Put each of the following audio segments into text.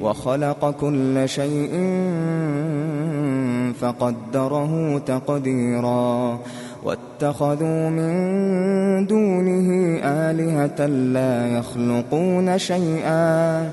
وخلق كل شيء فقدره تقديرا واتخذوا من دونه آلهة لا يخلقون شيئا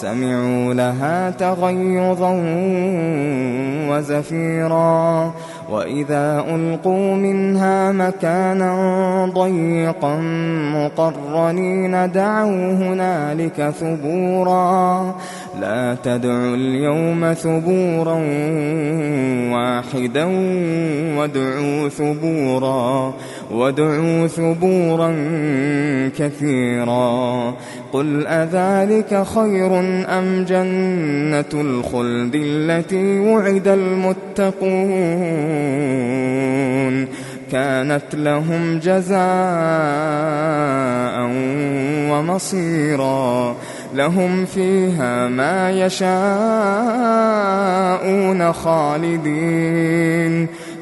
سمعوا لها تغيظا وزفيرا. وإذا ألقوا منها مكانا ضيقا مقرنين دعوا هنالك ثبورا. لا تدعوا اليوم ثبورا واحدا وادعوا ثبورا. وادعوا ثبورا كثيرا. قل أذلك خير أَمْ جَنَّةُ الْخُلْدِ الَّتِي وُعِدَ الْمُتَّقُونَ كَانَتْ لَهُمْ جَزَاءً وَمَصِيرًا لهم فيها ما يشاءون خالدين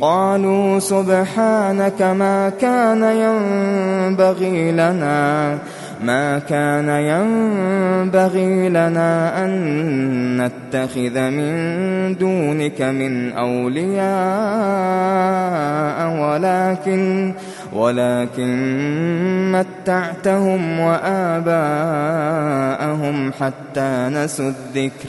قالوا سبحانك ما كان ينبغي لنا ما كان ينبغي لنا أن نتخذ من دونك من أولياء ولكن ولكن متعتهم وآباءهم حتى نسوا الذكر.